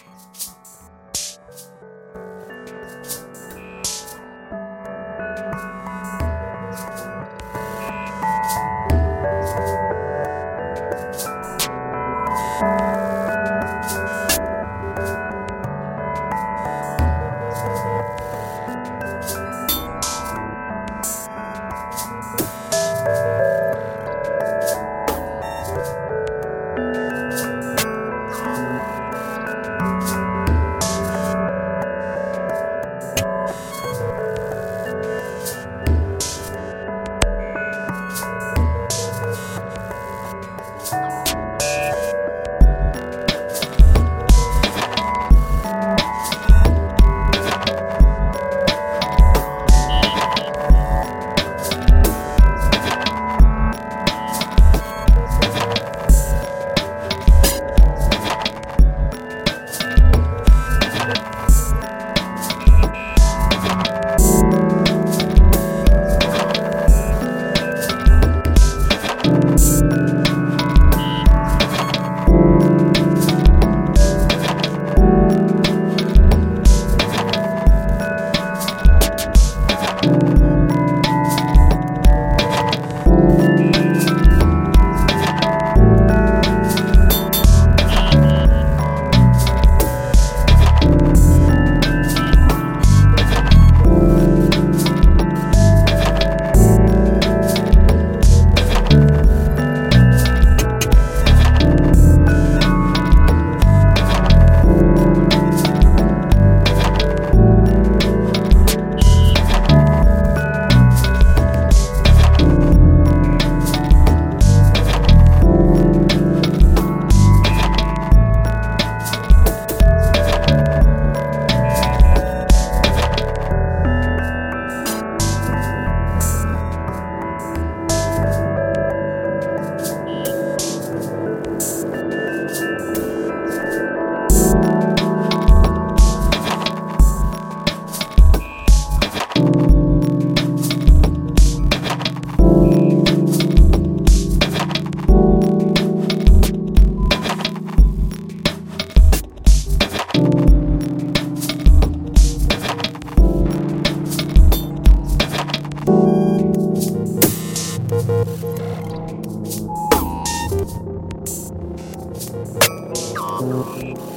you Thank you.